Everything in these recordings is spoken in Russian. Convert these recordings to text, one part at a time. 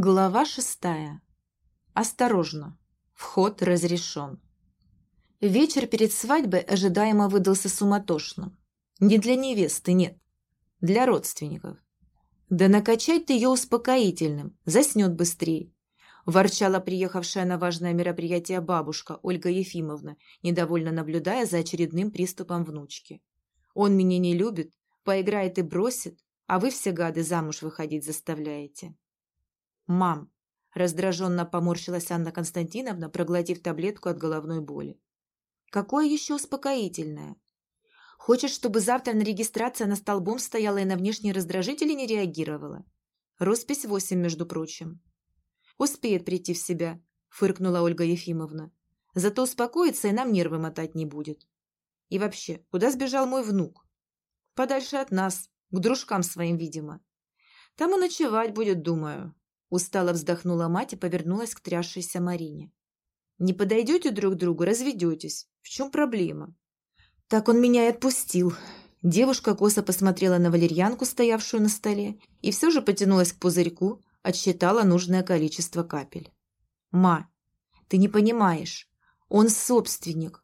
Глава шестая. Осторожно. Вход разрешен. Вечер перед свадьбой ожидаемо выдался суматошным. Не для невесты, нет. Для родственников. Да накачать ты ее успокоительным, заснет быстрее. Ворчала приехавшая на важное мероприятие бабушка Ольга Ефимовна, недовольно наблюдая за очередным приступом внучки. Он меня не любит, поиграет и бросит, а вы все гады замуж выходить заставляете. «Мам!» – раздраженно поморщилась Анна Константиновна, проглотив таблетку от головной боли. «Какое еще успокоительное? Хочешь, чтобы завтра на регистрации она столбом стояла и на внешние раздражители не реагировала? Роспись восемь, между прочим». «Успеет прийти в себя», – фыркнула Ольга Ефимовна. «Зато успокоится и нам нервы мотать не будет. И вообще, куда сбежал мой внук? Подальше от нас, к дружкам своим, видимо. Там и ночевать будет, думаю. Устало вздохнула мать и повернулась к трясшейся Марине. «Не подойдете друг другу, разведетесь. В чем проблема?» «Так он меня и отпустил». Девушка косо посмотрела на валерьянку, стоявшую на столе, и все же потянулась к пузырьку, отсчитала нужное количество капель. «Ма, ты не понимаешь. Он собственник.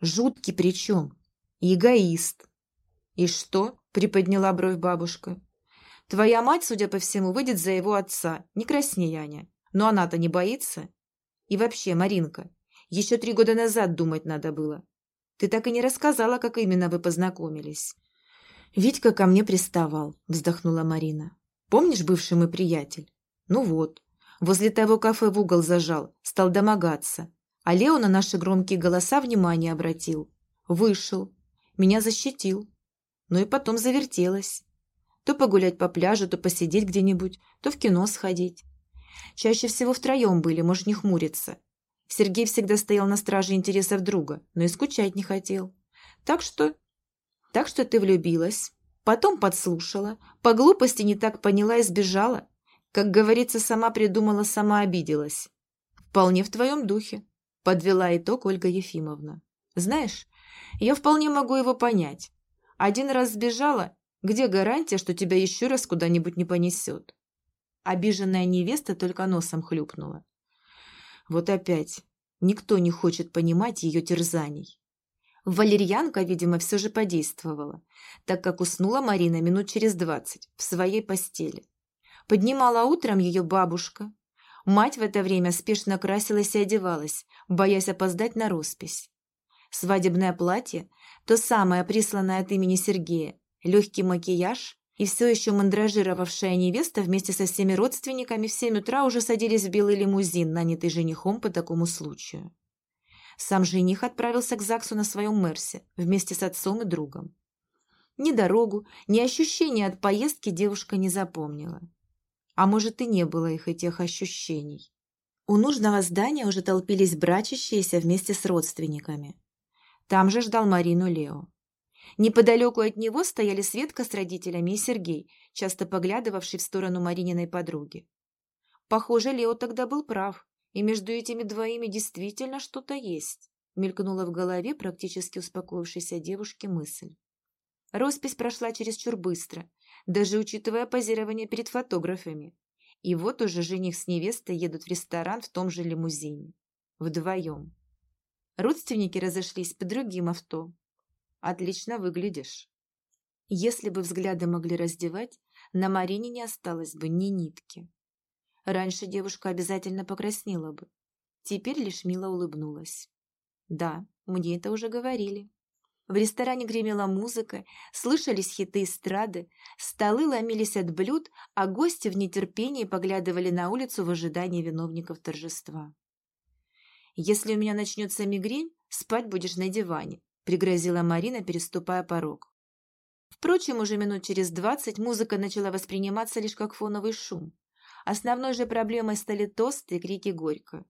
Жуткий причем. Эгоист». «И что?» – приподняла бровь бабушка. Твоя мать, судя по всему, выйдет за его отца. Не красней, Аня. Но она-то не боится. И вообще, Маринка, еще три года назад думать надо было. Ты так и не рассказала, как именно вы познакомились. Витька ко мне приставал, вздохнула Марина. Помнишь бывший мой приятель? Ну вот. Возле того кафе в угол зажал, стал домогаться. А Лео на наши громкие голоса внимание обратил. Вышел. Меня защитил. Ну и потом завертелась. То погулять по пляжу, то посидеть где-нибудь, то в кино сходить. Чаще всего втроем были, может не хмуриться. Сергей всегда стоял на страже интересов друга, но и скучать не хотел. Так что... Так что ты влюбилась, потом подслушала, по глупости не так поняла и сбежала. Как говорится, сама придумала, сама обиделась. Вполне в твоем духе, подвела итог Ольга Ефимовна. Знаешь, я вполне могу его понять. Один раз сбежала где гарантия, что тебя еще раз куда-нибудь не понесет? Обиженная невеста только носом хлюпнула. Вот опять. Никто не хочет понимать ее терзаний. Валерьянка, видимо, все же подействовала, так как уснула Марина минут через двадцать в своей постели. Поднимала утром ее бабушка. Мать в это время спешно красилась и одевалась, боясь опоздать на роспись. Свадебное платье, то самое присланное от имени Сергея, легкий макияж, и все еще мандражировавшая невеста вместе со всеми родственниками в семь утра уже садились в белый лимузин, нанятый женихом по такому случаю. Сам жених отправился к ЗАГСу на своем Мерсе вместе с отцом и другом. Ни дорогу, ни ощущения от поездки девушка не запомнила. А может, и не было их этих ощущений. У нужного здания уже толпились брачащиеся вместе с родственниками. Там же ждал Марину Лео. Неподалеку от него стояли Светка с родителями и Сергей, часто поглядывавший в сторону Марининой подруги. Похоже, Лео тогда был прав, и между этими двоими действительно что-то есть, мелькнула в голове практически успокоившейся девушки мысль. Роспись прошла чересчур быстро, даже учитывая позирование перед фотографами. И вот уже жених с невестой едут в ресторан в том же лимузине. Вдвоем. Родственники разошлись по другим авто, Отлично выглядишь. Если бы взгляды могли раздевать, на Марине не осталось бы ни нитки. Раньше девушка обязательно покраснела бы. Теперь лишь мило улыбнулась. Да, мне это уже говорили. В ресторане гремела музыка, слышались хиты эстрады, столы ломились от блюд, а гости в нетерпении поглядывали на улицу в ожидании виновников торжества. «Если у меня начнется мигрень, спать будешь на диване», пригрозила Марина, переступая порог. Впрочем, уже минут через двадцать музыка начала восприниматься лишь как фоновый шум. Основной же проблемой стали тосты и крики горько.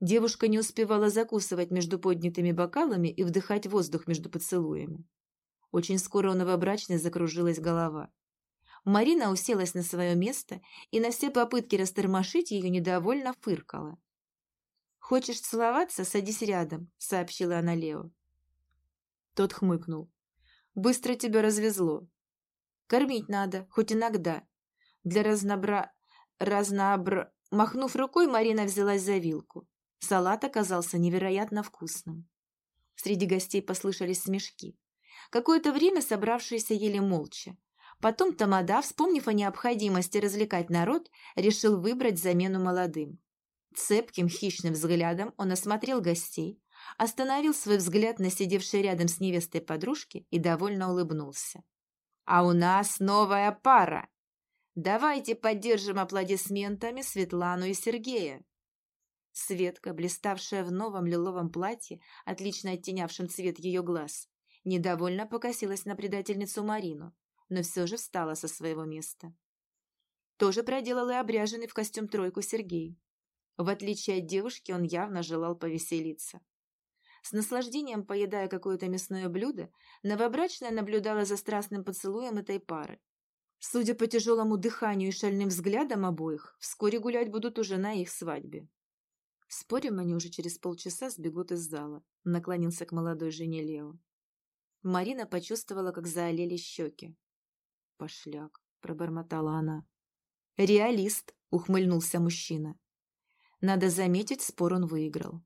Девушка не успевала закусывать между поднятыми бокалами и вдыхать воздух между поцелуями. Очень скоро у новобрачной закружилась голова. Марина уселась на свое место и на все попытки растормошить ее недовольно фыркала. «Хочешь целоваться? Садись рядом», — сообщила она Лео. Тот хмыкнул. «Быстро тебя развезло. Кормить надо, хоть иногда. Для разнобра... разнобра... Махнув рукой, Марина взялась за вилку. Салат оказался невероятно вкусным. Среди гостей послышались смешки. Какое-то время собравшиеся ели молча. Потом Тамада, вспомнив о необходимости развлекать народ, решил выбрать замену молодым. Цепким, хищным взглядом он осмотрел гостей, остановил свой взгляд на сидевшей рядом с невестой подружки и довольно улыбнулся. «А у нас новая пара! Давайте поддержим аплодисментами Светлану и Сергея!» Светка, блиставшая в новом лиловом платье, отлично оттенявшем цвет ее глаз, недовольно покосилась на предательницу Марину, но все же встала со своего места. Тоже проделал и обряженный в костюм тройку Сергей. В отличие от девушки, он явно желал повеселиться. С наслаждением поедая какое-то мясное блюдо, новобрачная наблюдала за страстным поцелуем этой пары. Судя по тяжелому дыханию и шальным взглядам обоих, вскоре гулять будут уже на их свадьбе. Спорим, они уже через полчаса сбегут из зала, наклонился к молодой жене Лео. Марина почувствовала, как заолели щеки. «Пошляк», — пробормотала она. «Реалист», — ухмыльнулся мужчина. Надо заметить, спор он выиграл.